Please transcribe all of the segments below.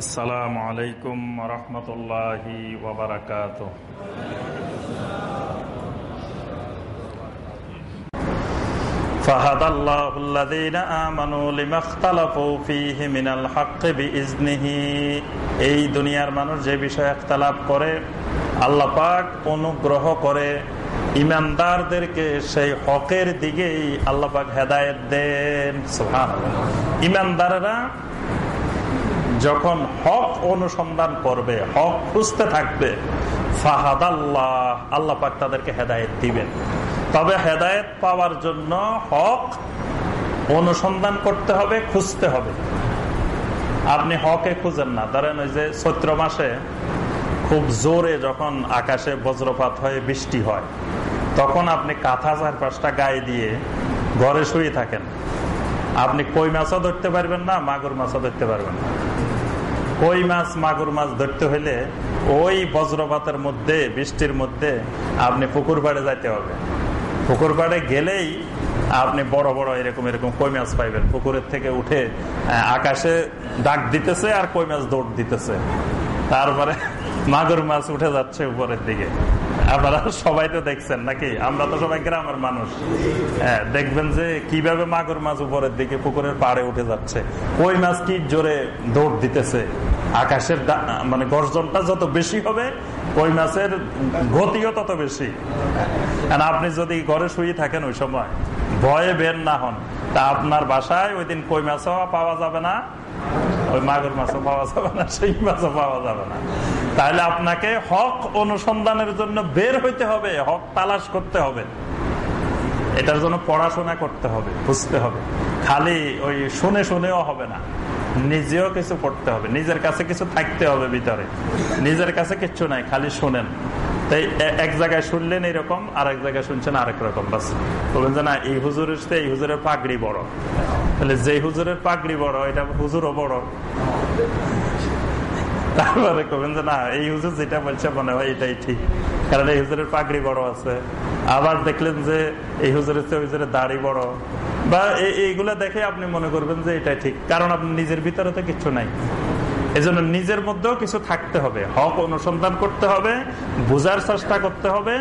السلام عليكم ورحمة الله وبركاته فهدى الله الذين آمنوا لما اختلفوا فيه من الحق بإذنه এই দুনিয়ার মানুষ যে বিষয়ে একতলাপ করে আল্লাহ পাক অনুগ্রহ করে ইমানদারদেরকে সেই হকের দিকেই আল্লাহ পাক হেদায়ত দেন ইমানদারেরা যখন হক অনুসন্ধান করবে, হক খুঁজতে থাকবে ফাহাদ আল্লাহ আল্লাহ পাক তাদেরকে হেদায়ত দিবেন। তবে হেদায়ত পাওয়ার জন্য হক অনুসন্ধান করতে হবে, খুঁজতে হবে। আপনি হকে খুঁজেন না। ধরেন ওই যে চৈত্র মাসে খুব জোরে যখন আকাশে বজ্রপাত হয়ে বৃষ্টি হয়, তখন আপনি কাঁথা চার পাঁচটা গায়ে দিয়ে ঘরে শুয়ে থাকেন। আপনি কই মাছও ধরতে পারবেন না, মাগুর মাছও ধরতে পারবেন না। কই মাছ, মাগুর মাছ ধরতে হলে ওই বজ্রপাতের মধ্যে, বৃষ্টির মধ্যে আপনি পুকুর পাড়ে যাইতে হবে। পুকুর পাড়ে গেলেই আপনি বড় বড় এরকম এরকম কই মাছ পাইবেন। পুকুরের থেকে উঠে আকাশে ডাক দিতেছে আর কই মাছ দৌড় দিতেছে। তারপরে মাগুর মাছ উঠে যাচ্ছে উপরের দিকে। আপনারা সবাই তো দেখছেন নাকি? আমরা তো সবাই গ্রামের মানুষ। হ্যাঁ দেখবেন যে কীভাবে মাগুর মাছ উপরের দিকে পুকুরের পাড়ে উঠে যাচ্ছে। কই মাছ কি জোরে দৌড় দিতেছে? আকাশের মানে গর্জনটা যত বেশি হবে ওই মাছের গতিও তত বেশি। আপনি যদি ঘরে শুয়ে থাকেন ওই সময়, ভয়ে বের না হন। তা আপনার বাসায় ওই দিন কই মাছও পাওয়া যাবে না। ওই মাগুর মাছও পাওয়া যাবে না সেই মাছও পাওয়া যাবে না। তাহলে আপনাকে হক অনুসন্ধানের জন্য বের হইতে হবে, হক তালাশ করতে হবে। এটার জন্য পড়াশোনা করতে হবে, বুঝতে হবে। খালি ওই শুনে শুনেও হবে না, নিজেও কিছু করতে হবে, নিজের কাছে কিছু থাকতে হবে ভিতরে। নিজের কাছে কিচ্ছু নাই, খালি শোনেন। তাই এক জায়গায় শুনলেন এরকম আর এক জায়গায় শুনছেন আরেক রকম, বাস। বলবেন যে না, এই হুজুরের এই হুজুরের পাগড়ি বড়। তাহলে যে হুজুরের পাগড়ি বড়, এটা হুজুরও বড়। তারপরে কবেন যে, না, এই হুজুর যেটা বলছে মনে হয় এটাই ঠিক। কারণ এই হুজুরের পাগড়ি বড় আছে। আবার দেখলেন যে, এই হুজুরের চেয়ে হুজুরের দাড়ি বড়। বা এইগুলা দেখে আপনি মনে করবেন যে এটাই ঠিক। কারণ আপনি নিজের ভিতরে তো কিছু নাই। এজন্য নিজের মধ্যেও কিছু থাকতে হবে। হক অনুসন্ধান করতে হবে, বোঝার চেষ্টা করতে হবে।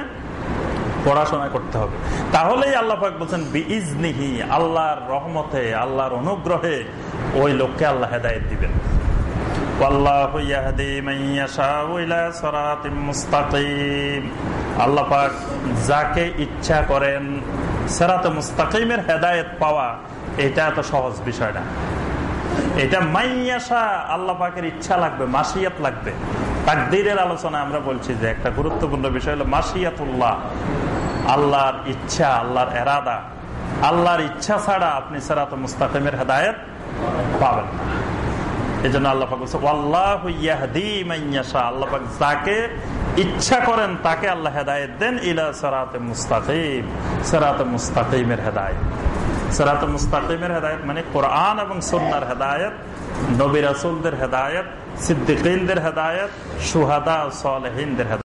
পড়াশোনা করতে হবে। তাহলেই আল্লাহ বলছেন, বিইজনিহি, আল্লাহর রহমতে, আল্লাহর অনুগ্রহে ওই লোককে আল্লাহ হেদায়ত দিবেন। যাকে ইচ্ছা করেন মুস্তাকিমের হেদায়ত পাওয়া, এটা এত সহজ বিষয় না। এটা মাইয়াশা আল্লাহ পাকের ইচ্ছা লাগবে, মাসিয়াত লাগবে। তাকদিরের আলোচনা আমরা বলছি যে, একটা গুরুত্বপূর্ণ বিষয় হলো মাসিয়াতুল্লাহ। আল্লাহর ইচ্ছা, আল্লাহর এরাদা, আল্লাহর ইচ্ছা ছাড়া আপনি সেরাত মুস্তাকিমের হেদায়ত পাবেন এই জন্য আল্লাহ বলছে যাকে ইচ্ছা করেন, তাকে আল্লাহ হেদায়ত দেন হেদায়ত। মুস্তাকিমের হেদায়ত মানে কোরআন এবং সন্ন্যার হেদায়ত, নবী রাসুলদের হেদায়ত সিদ্দিকদের হেদায়ত সুহাদা সালহীনদের হেদায়ত।